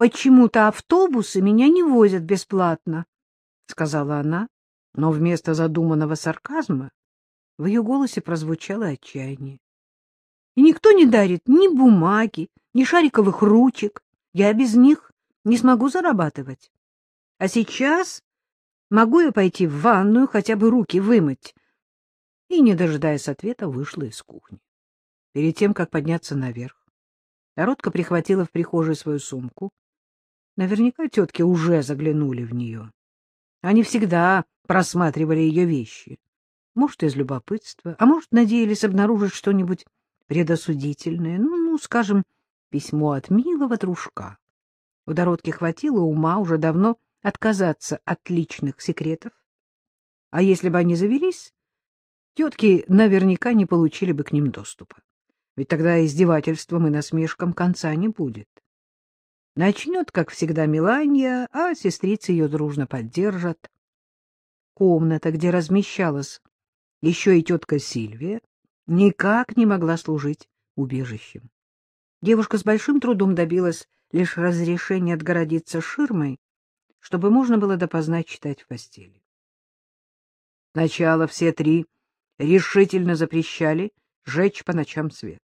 почему-то автобусы меня не возят бесплатно, — сказала она, но вместо задуманного сарказма в ее голосе прозвучало отчаяние. И никто не дарит ни бумаги, ни шариковых ручек. Я без них не смогу зарабатывать. А сейчас могу я пойти в ванную, хотя бы руки вымыть. И, не дожидаясь ответа, вышла из кухни. Перед тем, как подняться наверх, Народка прихватила в прихожей свою сумку. Наверняка тетки уже заглянули в нее. Они всегда просматривали ее вещи. Может, из любопытства, а может, надеялись обнаружить что-нибудь предосудительное. Ну, ну, скажем, письмо от милого дружка. У Доротки хватило ума уже давно отказаться от личных секретов. А если бы они завелись, тетки наверняка не получили бы к ним доступа. Ведь тогда издевательством и насмешкам конца не будет. Начнет, как всегда, Миланья, а сестрицы ее дружно поддержат. Комната, где размещалась еще и тетка Сильвия, никак не могла служить убежищем. Девушка с большим трудом добилась лишь разрешения отгородиться ширмой, чтобы можно было допоздна читать в постели. Сначала все три решительно запрещали жечь по ночам свет.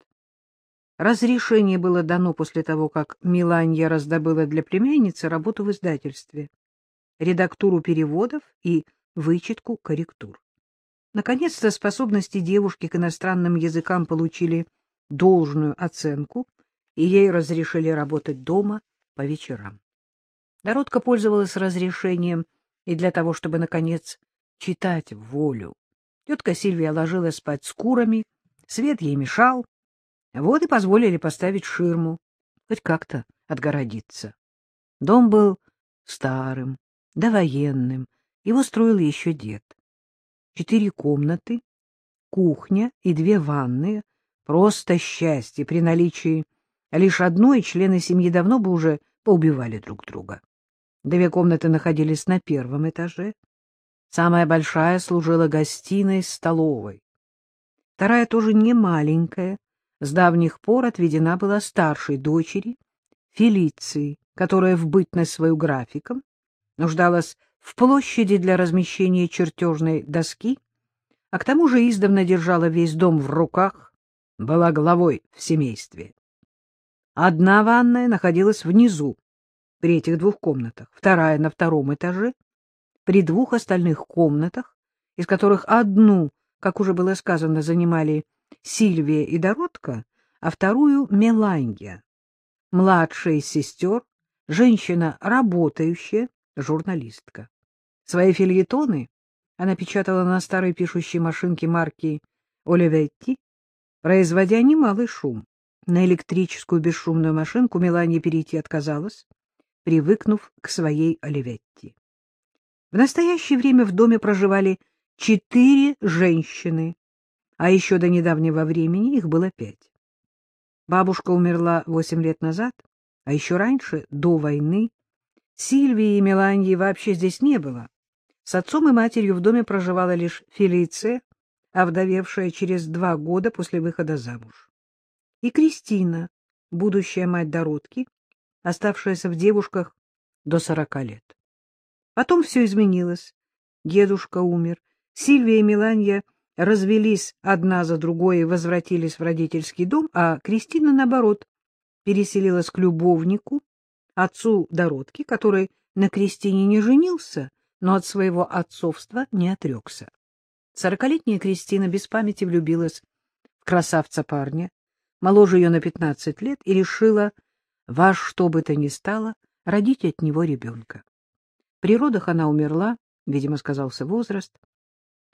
Разрешение было дано после того, как Миланья раздобыла для племянницы работу в издательстве, редактуру переводов и вычетку корректур. Наконец-то способности девушки к иностранным языкам получили должную оценку, и ей разрешили работать дома по вечерам. Доротка пользовалась разрешением и для того, чтобы, наконец, читать волю. Тетка Сильвия ложилась спать с курами, свет ей мешал, вот и позволили поставить ширму, хоть как-то отгородиться. Дом был старым, довоенным, его строил еще дед. Четыре комнаты, кухня и две ванные — просто счастье при наличии лишь одной, члены семьи давно бы уже поубивали друг друга. Две комнаты находились на первом этаже. Самая большая служила гостиной-столовой. Вторая тоже не маленькая, с давних пор отведена была старшей дочери Фелиции, которая в бытность свою графиком нуждалась в площади для размещения чертежной доски, а к тому же издавна держала весь дом в руках, была главой в семействе. Одна ванная находилась внизу, при этих двух комнатах, вторая на втором этаже, при двух остальных комнатах, из которых одну, как уже было сказано, занимали Сильвия и Доротка, а вторую — Меланья, младшая из сестер, женщина работающая, журналистка. Свои фильетоны она печатала на старой пишущей машинке марки Оливетти, производя немалый шум. На электрическую бесшумную машинку Меланья перейти отказалась, привыкнув к своей Оливетти. В настоящее время в доме проживали четыре женщины, а еще до недавнего времени их было пять. Бабушка умерла восемь лет назад, а еще раньше, до войны, Сильвии и Меланьи вообще здесь не было. С отцом и матерью в доме проживала лишь Фелиция, овдовевшая через два года после выхода замуж. И Кристина, будущая мать Доротки, оставшаяся в девушках до сорока лет. Потом все изменилось. Дедушка умер, Сильвия и Меланья развелись одна за другой и возвратились в родительский дом, а Кристина, наоборот, переселилась к любовнику, отцу Доротки, который на Кристине не женился, но от своего отцовства не отрекся. Сорокалетняя Кристина без памяти влюбилась в красавца парня, моложе ее на пятнадцать лет, и решила во что бы то ни стало родить от него ребенка. При родах она умерла, видимо, сказался возраст.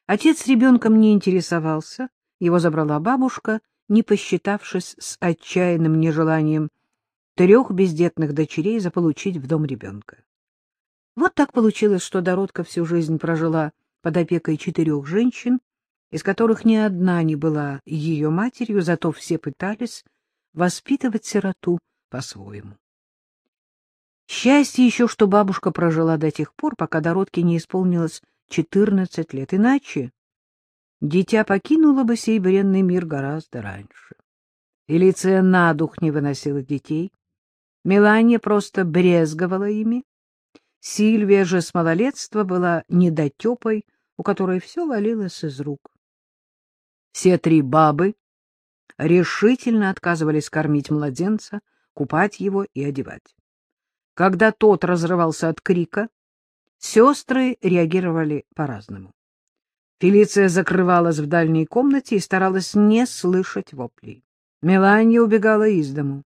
Отец ребенком не интересовался, его забрала бабушка, не посчитавшись с отчаянным нежеланием трех бездетных дочерей заполучить в дом ребенка. Вот так получилось, что Доротка всю жизнь прожила под опекой четырех женщин, из которых ни одна не была ее матерью, зато все пытались воспитывать сироту по-своему. Счастье еще, что бабушка прожила до тех пор, пока Доротке не исполнилось четырнадцать лет, иначе дитя покинуло бы сей бренный мир гораздо раньше. Фелиция на дух не выносила детей, Мелания просто брезговала ими. Сильвия же с малолетства была недотепой, у которой все валилось из рук. Все три бабы решительно отказывались кормить младенца, купать его и одевать. Когда тот разрывался от крика, сестры реагировали по-разному. Фелиция закрывалась в дальней комнате и старалась не слышать воплей. Меланья убегала из дому.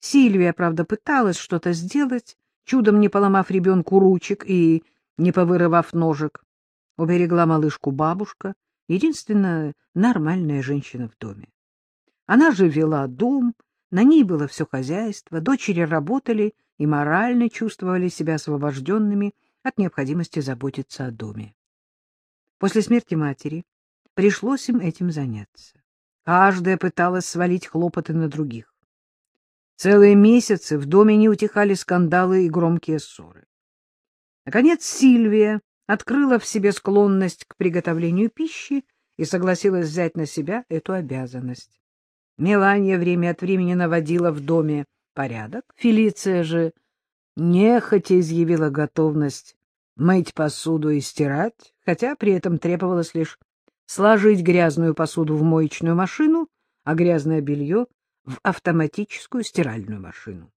Сильвия, правда, пыталась что-то сделать, чудом не поломав ребенку ручек и не повырывав ножек. Уберегла малышку бабушка, единственная нормальная женщина в доме. Она же вела дом, на ней было все хозяйство, дочери работали и морально чувствовали себя освобожденными от необходимости заботиться о доме. После смерти матери пришлось им этим заняться. Каждая пыталась свалить хлопоты на других. Целые месяцы в доме не утихали скандалы и громкие ссоры. Наконец Сильвия открыла в себе склонность к приготовлению пищи и согласилась взять на себя эту обязанность. Мелания время от времени наводила в доме порядок, Фелиция же нехотя изъявила готовность мыть посуду и стирать, хотя при этом требовалось лишь сложить грязную посуду в моечную машину, а грязное белье — в автоматическую стиральную машину.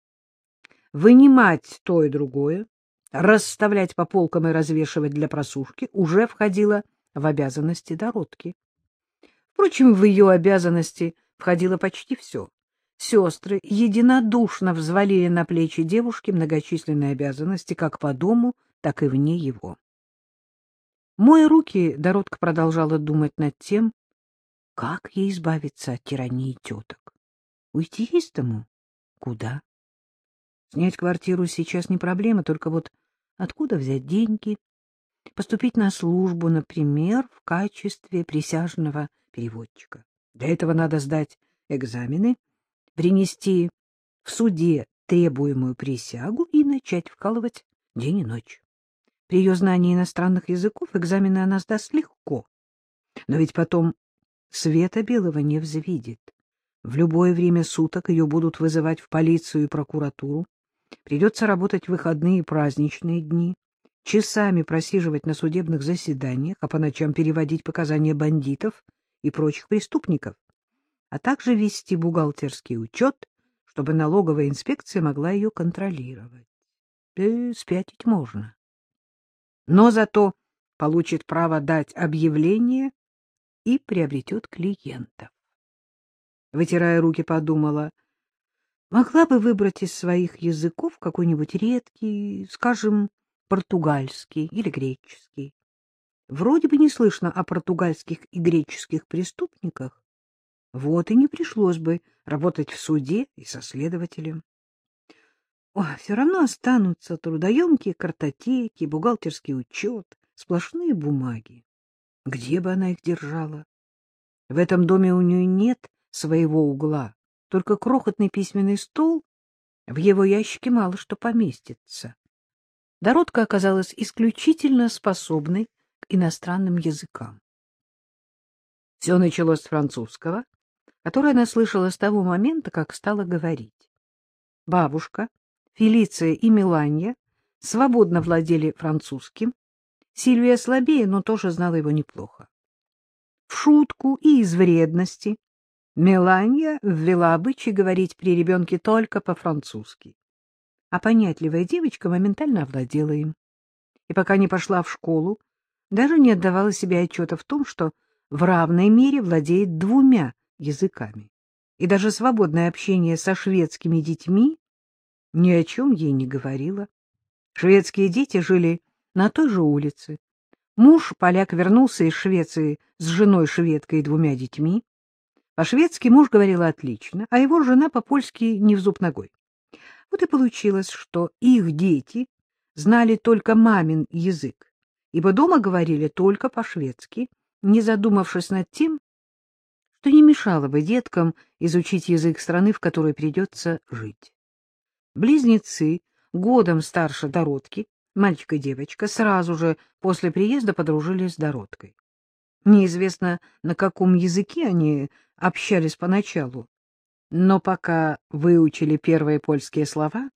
Вынимать то и другое, расставлять по полкам и развешивать для просушки уже входило в обязанности Дородки. Впрочем, в ее обязанности входило почти все. Сестры единодушно взвалили на плечи девушки многочисленные обязанности как по дому, так и вне его. Моя руки, Доротка продолжала думать над тем, как ей избавиться от тирании теток. Уйти из дому? Куда? Снять квартиру сейчас не проблема, только вот откуда взять деньги? Поступить на службу, например, в качестве присяжного переводчика. Для этого надо сдать экзамены, принести в суде требуемую присягу и начать вкалывать день и ночь. При ее знании иностранных языков экзамены она сдаст легко. Но ведь потом света белого не взвидит. В любое время суток ее будут вызывать в полицию и прокуратуру. Придется работать в выходные и праздничные дни, часами просиживать на судебных заседаниях, а по ночам переводить показания бандитов и прочих преступников, а также вести бухгалтерский учет, чтобы налоговая инспекция могла ее контролировать. Э, спятить можно. Но зато получит право дать объявление и приобретет клиентов. Вытирая руки, подумала, могла бы выбрать из своих языков какой-нибудь редкий, скажем, португальский или греческий. Вроде бы не слышно о португальских и греческих преступниках. Вот и не пришлось бы работать в суде и со следователем. О, все равно останутся трудоемкие картотеки, бухгалтерский учет, сплошные бумаги. Где бы она их держала? В этом доме у нее нет своего угла, только крохотный письменный стол, в его ящике мало что поместится. Дородка оказалась исключительно способной к иностранным языкам. Все началось с французского, который она слышала с того момента, как стала говорить. Бабушка, Фелиция и Миланья свободно владели французским. Сильвия слабее, но тоже знала его неплохо. В шутку и из вредности Меланья ввела обычай говорить при ребенке только по-французски. А понятливая девочка моментально овладела им. И пока не пошла в школу, даже не отдавала себе отчета в том, что в равной мере владеет двумя языками. И даже свободное общение со шведскими детьми ни о чем ей не говорила. Шведские дети жили на той же улице. Муж, поляк, вернулся из Швеции с женой-шведкой и двумя детьми. По-шведски муж говорил отлично, а его жена по-польски не в зуб ногой. Вот и получилось, что их дети знали только мамин язык, ибо дома говорили только по-шведски, не задумавшись над тем, что не мешало бы деткам изучить язык страны, в которой придется жить. Близнецы, годом старше Дородки, мальчик и девочка, сразу же после приезда подружились с Дородкой. Неизвестно, на каком языке они общались поначалу, Но пока выучили первые польские слова,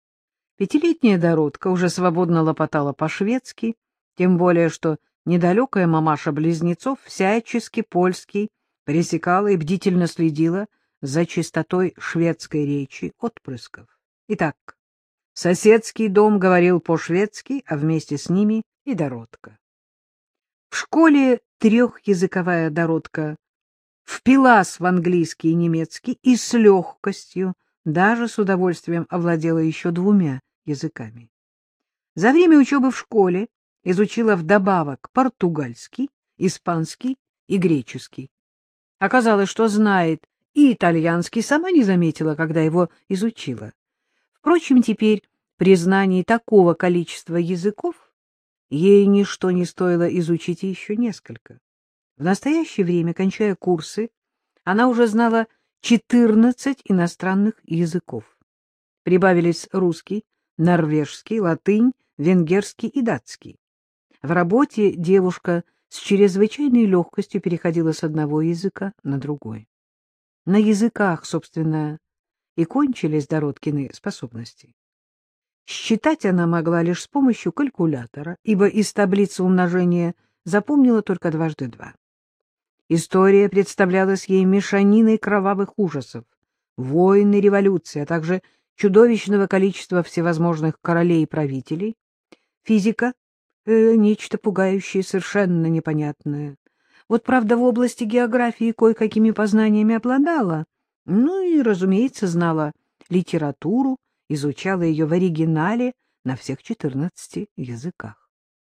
пятилетняя Доротка уже свободно лопотала по-шведски, тем более что недалекая мамаша близнецов всячески польский пресекала и бдительно следила за чистотой шведской речи отпрысков. Итак, соседский дом говорил по-шведски, а вместе с ними и Доротка. В школе трехязыковая Доротка впилась в английский и немецкий и с легкостью, даже с удовольствием овладела еще двумя языками. За время учебы в школе изучила вдобавок португальский, испанский и греческий. Оказалось, что знает и итальянский, сама не заметила, когда его изучила. Впрочем, теперь при знании такого количества языков ей ничто не стоило изучить еще несколько. В настоящее время, кончая курсы, она уже знала 14 иностранных языков. Прибавились русский, норвежский, латынь, венгерский и датский. В работе девушка с чрезвычайной легкостью переходила с одного языка на другой. На языках, собственно, и кончились Дороткины способности. Считать она могла лишь с помощью калькулятора, ибо из таблицы умножения запомнила только дважды два. История представлялась ей мешаниной кровавых ужасов, войны, революции, а также чудовищного количества всевозможных королей и правителей. Физика нечто пугающее, совершенно непонятное. Вот, правда, в области географии кое-какими познаниями обладала, ну и, разумеется, знала литературу, изучала ее в оригинале на всех четырнадцати языках.